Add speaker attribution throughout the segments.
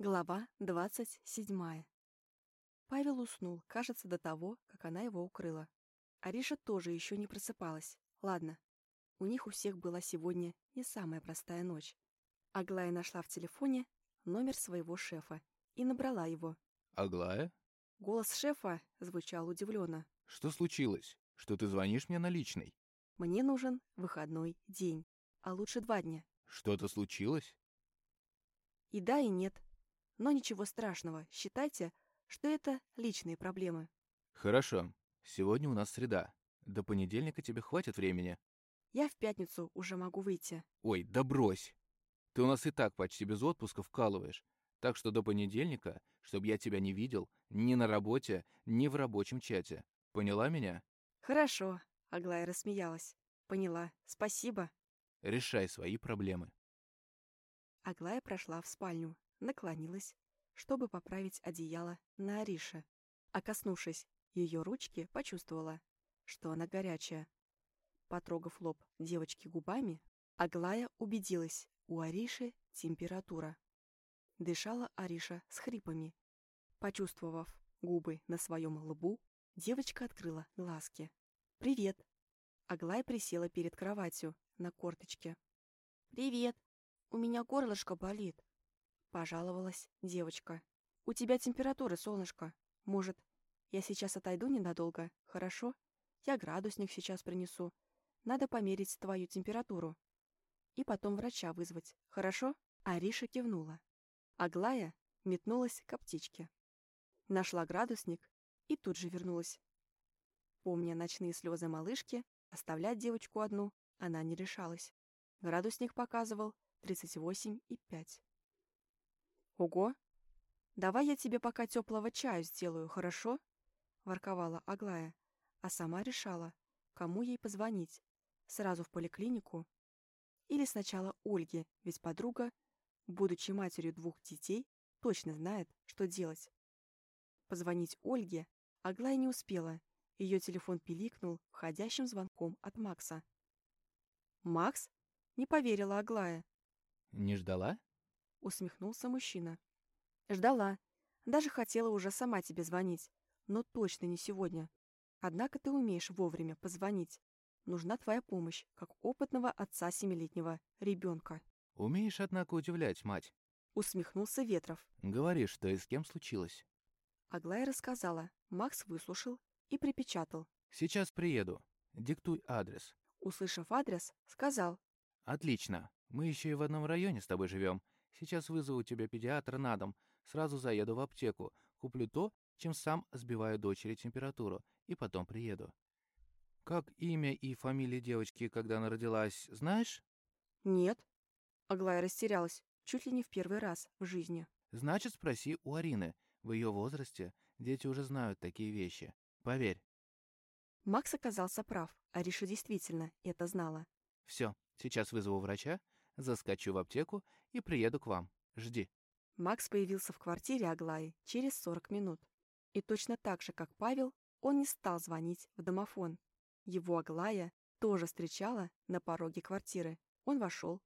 Speaker 1: Глава двадцать седьмая. Павел уснул, кажется, до того, как она его укрыла. Ариша тоже еще не просыпалась. Ладно, у них у всех была сегодня не самая простая ночь. Аглая нашла в телефоне номер своего шефа и набрала его.
Speaker 2: «Аглая?
Speaker 1: Голос шефа звучал удивленно.
Speaker 2: Что случилось? Что ты звонишь мне на личный?
Speaker 1: «Мне нужен выходной день, а лучше два дня».
Speaker 2: Что-то случилось?»
Speaker 1: И да, и нет. Но ничего страшного, считайте, что это личные проблемы.
Speaker 2: Хорошо. Сегодня у нас среда. До понедельника тебе хватит времени?
Speaker 1: Я в пятницу уже могу выйти.
Speaker 2: Ой, да брось. Ты у нас и так почти без отпуска вкалываешь. Так что до понедельника, чтобы я тебя не видел ни на работе, ни в рабочем чате. Поняла меня?
Speaker 1: Хорошо, Аглая рассмеялась. Поняла. Спасибо.
Speaker 2: Решай свои проблемы.
Speaker 1: Аглая прошла в спальню, наклонилась, чтобы поправить одеяло на Арише, а коснувшись ее ручки, почувствовала, что она горячая. Потрогав лоб девочки губами, Аглая убедилась, у Ариши температура. Дышала Ариша с хрипами. Почувствовав губы на своем лбу, девочка открыла глазки. «Привет!» Аглая присела перед кроватью на корточке. «Привет! У меня горлышко болит!» Пожаловалась девочка. «У тебя температура, солнышко. Может, я сейчас отойду ненадолго, хорошо? Я градусник сейчас принесу. Надо померить твою температуру. И потом врача вызвать, хорошо?» Ариша кивнула. Аглая метнулась к аптечке. Нашла градусник и тут же вернулась. Помня ночные слезы малышки, оставлять девочку одну она не решалась. Градусник показывал 38,5. «Ого! Давай я тебе пока теплого чаю сделаю, хорошо?» — ворковала Аглая, а сама решала, кому ей позвонить. Сразу в поликлинику? Или сначала Ольге, ведь подруга, будучи матерью двух детей, точно знает, что делать. Позвонить Ольге Аглая не успела. Ее телефон пиликнул входящим звонком от Макса. «Макс?» — не поверила Аглая.
Speaker 2: Не ждала?
Speaker 1: Усмехнулся мужчина. Ждала. Даже хотела уже сама тебе звонить. Но точно не сегодня. Однако ты умеешь вовремя позвонить. Нужна твоя помощь, как опытного отца семилетнего ребенка.
Speaker 2: Умеешь, однако, удивлять, мать.
Speaker 1: Усмехнулся Ветров.
Speaker 2: Говори, что и с кем случилось.
Speaker 1: Аглая рассказала. Макс выслушал и припечатал.
Speaker 2: Сейчас приеду. Диктуй адрес.
Speaker 1: Услышав адрес, сказал.
Speaker 2: Отлично. Мы еще и в одном районе с тобой живем. Сейчас вызову тебе педиатра на дом. Сразу заеду в аптеку. Куплю то, чем сам сбиваю дочери температуру. И потом приеду. Как имя и фамилия девочки, когда она родилась, знаешь?
Speaker 1: Нет. Аглая растерялась. Чуть ли не в первый раз в жизни.
Speaker 2: Значит, спроси у Арины. В ее возрасте дети уже знают такие вещи. Поверь.
Speaker 1: Макс оказался прав. Ариша действительно это знала.
Speaker 2: Все, сейчас вызову врача, заскочу в аптеку и приеду к вам. Жди».
Speaker 1: Макс появился в квартире Аглаи через 40 минут. И точно так же, как Павел, он не стал звонить в домофон. Его Аглая тоже встречала на пороге квартиры. Он вошел.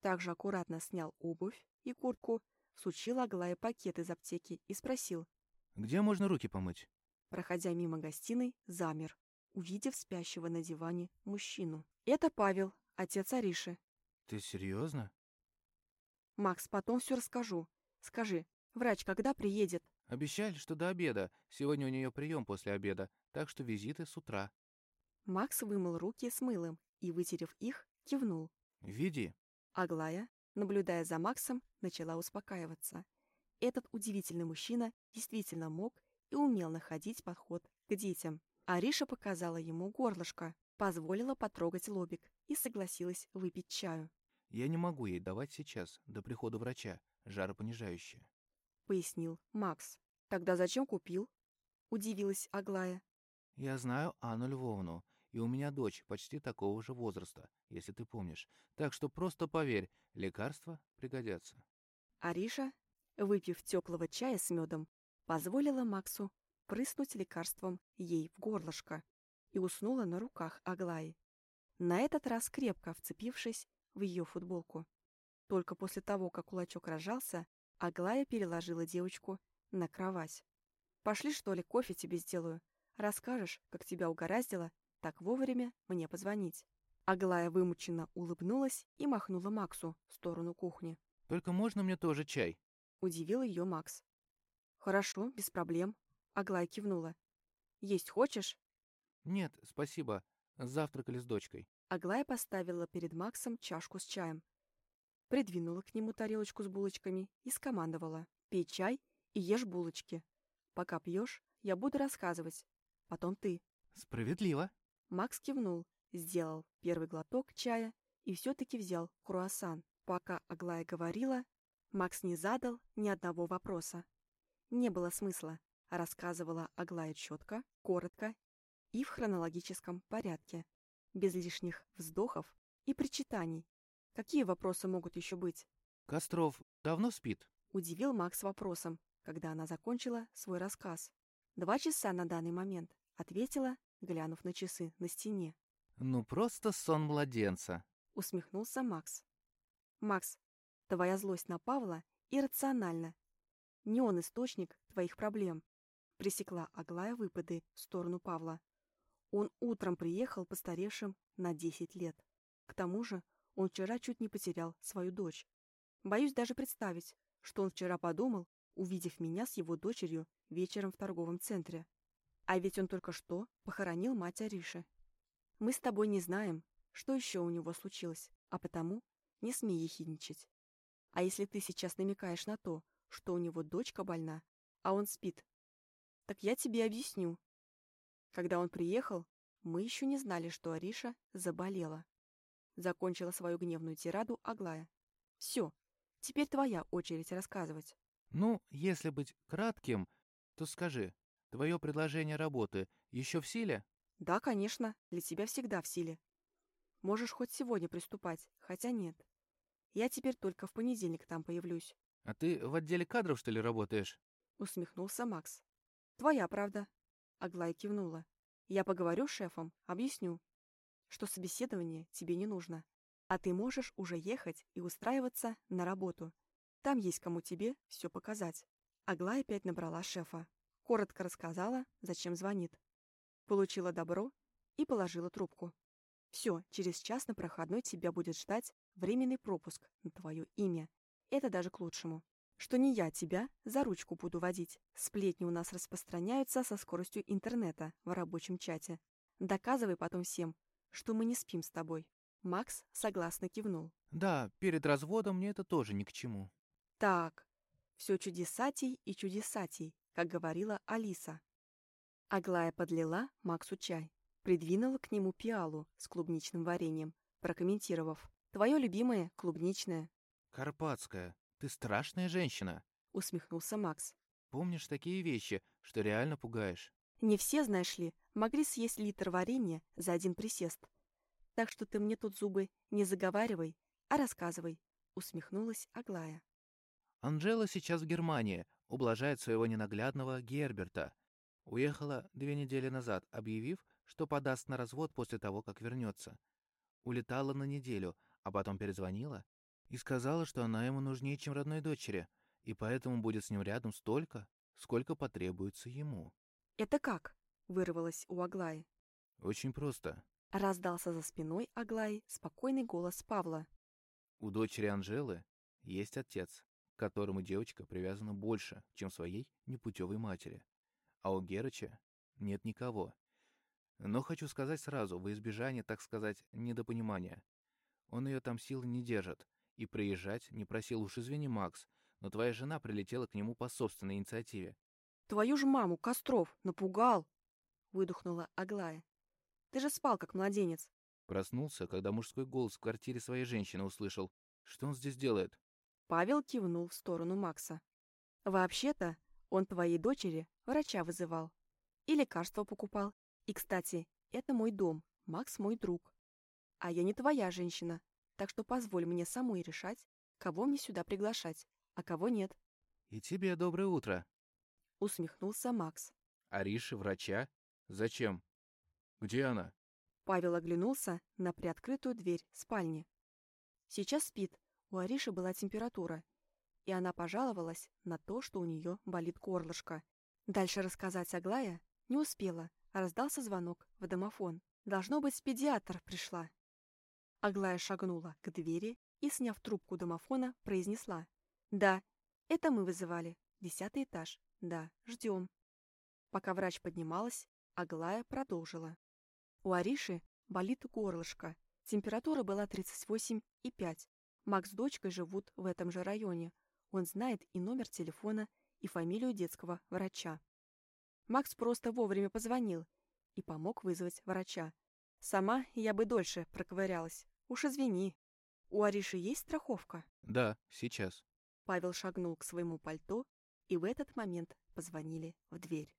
Speaker 1: Также аккуратно снял обувь и куртку, всучил Аглае пакет из аптеки и спросил.
Speaker 2: «Где можно руки помыть?»
Speaker 1: Проходя мимо гостиной, замер, увидев спящего на диване мужчину. «Это Павел, отец Ариши.
Speaker 2: Ты серьезно?
Speaker 1: Макс, потом все расскажу. Скажи, врач когда приедет?
Speaker 2: Обещали, что до обеда. Сегодня у нее прием после обеда, так что визиты с утра.
Speaker 1: Макс вымыл руки с мылом и, вытерев их, кивнул.
Speaker 2: Види.
Speaker 1: Аглая, наблюдая за Максом, начала успокаиваться. Этот удивительный мужчина действительно мог и умел находить подход к детям. Ариша показала ему горлышко, позволила потрогать лобик и согласилась выпить чаю.
Speaker 2: «Я не могу ей давать сейчас, до прихода врача, жаропонижающее», —
Speaker 1: пояснил Макс. «Тогда зачем купил?» — удивилась Аглая.
Speaker 2: «Я знаю Анну Львовну, и у меня дочь почти такого же возраста, если ты помнишь. Так что просто поверь, лекарства пригодятся».
Speaker 1: Ариша, выпив теплого чая с медом, позволила Максу прыснуть лекарством ей в горлышко и уснула на руках Аглаи на этот раз крепко вцепившись в ее футболку. Только после того, как кулачок рожался, Аглая переложила девочку на кровать. «Пошли, что ли, кофе тебе сделаю. Расскажешь, как тебя угораздило, так вовремя мне позвонить». Аглая вымученно улыбнулась и махнула Максу в сторону кухни.
Speaker 2: «Только можно мне тоже чай?»
Speaker 1: Удивил ее Макс. «Хорошо, без проблем», — Аглая кивнула. «Есть хочешь?»
Speaker 2: «Нет, спасибо. Завтракали с дочкой».
Speaker 1: Аглая поставила перед Максом чашку с чаем. Придвинула к нему тарелочку с булочками и скомандовала. «Пей чай и ешь булочки. Пока пьешь, я буду рассказывать. Потом ты».
Speaker 2: «Справедливо».
Speaker 1: Макс кивнул, сделал первый глоток чая и все-таки взял круассан. Пока Аглая говорила, Макс не задал ни одного вопроса. Не было смысла. Рассказывала Аглая четко, коротко и в хронологическом порядке, без лишних вздохов и причитаний. Какие вопросы могут еще быть?
Speaker 2: «Костров давно спит?»
Speaker 1: — удивил Макс вопросом, когда она закончила свой рассказ. «Два часа на данный момент», — ответила, глянув на часы на стене.
Speaker 2: «Ну, просто сон младенца», —
Speaker 1: усмехнулся Макс. «Макс, твоя злость на Павла иррациональна. Не он источник твоих проблем», — пресекла Аглая выпады в сторону Павла. Он утром приехал постаревшим на 10 лет. К тому же он вчера чуть не потерял свою дочь. Боюсь даже представить, что он вчера подумал, увидев меня с его дочерью вечером в торговом центре. А ведь он только что похоронил мать Ариши. Мы с тобой не знаем, что еще у него случилось, а потому не смей ехидничать. А если ты сейчас намекаешь на то, что у него дочка больна, а он спит, так я тебе объясню, когда он приехал, мы еще не знали, что Ариша заболела. Закончила свою гневную тираду Аглая. Все, теперь твоя очередь рассказывать.
Speaker 2: Ну, если быть кратким, то скажи, твое предложение работы еще в силе?
Speaker 1: Да, конечно, для тебя всегда в силе. Можешь хоть сегодня приступать, хотя нет. Я теперь только в понедельник там появлюсь.
Speaker 2: А ты в отделе кадров, что ли, работаешь?
Speaker 1: Усмехнулся Макс. Твоя правда. Аглая кивнула. «Я поговорю с шефом, объясню, что собеседование тебе не нужно, а ты можешь уже ехать и устраиваться на работу. Там есть кому тебе все показать». Аглая опять набрала шефа. Коротко рассказала, зачем звонит. Получила добро и положила трубку. «Все, через час на проходной тебя будет ждать временный пропуск на твое имя. Это даже к лучшему что не я тебя за ручку буду водить. Сплетни у нас распространяются со скоростью интернета в рабочем чате. Доказывай потом всем, что мы не спим с тобой». Макс согласно кивнул.
Speaker 2: «Да, перед разводом мне это тоже ни к чему».
Speaker 1: «Так, все чудесатей и чудесатей, как говорила Алиса». Аглая подлила Максу чай, придвинула к нему пиалу с клубничным вареньем, прокомментировав. «Твое любимое клубничное».
Speaker 2: «Карпатское», «Ты страшная женщина», —
Speaker 1: усмехнулся Макс.
Speaker 2: «Помнишь такие вещи, что реально пугаешь».
Speaker 1: «Не все, знаешь ли, могли съесть литр варенья за один присест. Так что ты мне тут зубы не заговаривай, а рассказывай», — усмехнулась Аглая.
Speaker 2: «Анжела сейчас в Германии, ублажает своего ненаглядного Герберта. Уехала две недели назад, объявив, что подаст на развод после того, как вернется. Улетала на неделю, а потом перезвонила и сказала, что она ему нужнее, чем родной дочери, и поэтому будет с ним рядом столько, сколько потребуется ему.
Speaker 1: «Это как?» — вырвалось у Аглаи.
Speaker 2: «Очень просто».
Speaker 1: Раздался за спиной Аглаи спокойный голос Павла.
Speaker 2: «У дочери Анжелы есть отец, к которому девочка привязана больше, чем своей непутевой матери. А у Герыча нет никого. Но хочу сказать сразу, во избежание, так сказать, недопонимания. Он ее там силы не держит, и приезжать не просил уж извини, Макс, но твоя жена прилетела к нему по собственной инициативе.
Speaker 1: Твою ж маму, Костров, напугал! Выдохнула Аглая. Ты же спал, как младенец.
Speaker 2: Проснулся, когда мужской голос в квартире своей женщины услышал. Что он здесь делает?
Speaker 1: Павел кивнул в сторону Макса. Вообще-то, он твоей дочери врача вызывал. И лекарства покупал. И, кстати, это мой дом, Макс мой друг. А я не твоя женщина, так что позволь мне самой решать, кого мне сюда приглашать, а кого нет».
Speaker 2: «И тебе доброе утро», —
Speaker 1: усмехнулся Макс.
Speaker 2: «Ариши, врача? Зачем? Где она?»
Speaker 1: Павел оглянулся на приоткрытую дверь спальни. «Сейчас спит. У Ариши была температура. и она пожаловалась на то, что у нее болит горлышко. Дальше рассказать Аглая не успела, а раздался звонок в домофон. Должно быть, педиатр пришла. Аглая шагнула к двери и, сняв трубку домофона, произнесла. «Да, это мы вызывали. Десятый этаж. Да, ждем». Пока врач поднималась, Аглая продолжила. У Ариши болит горлышко. Температура была 38,5. Макс с дочкой живут в этом же районе. Он знает и номер телефона, и фамилию детского врача. Макс просто вовремя позвонил и помог вызвать врача. Сама я бы дольше проковырялась. Уж извини. У Ариши есть страховка?
Speaker 2: Да, сейчас.
Speaker 1: Павел шагнул к своему пальто, и в этот момент позвонили в дверь.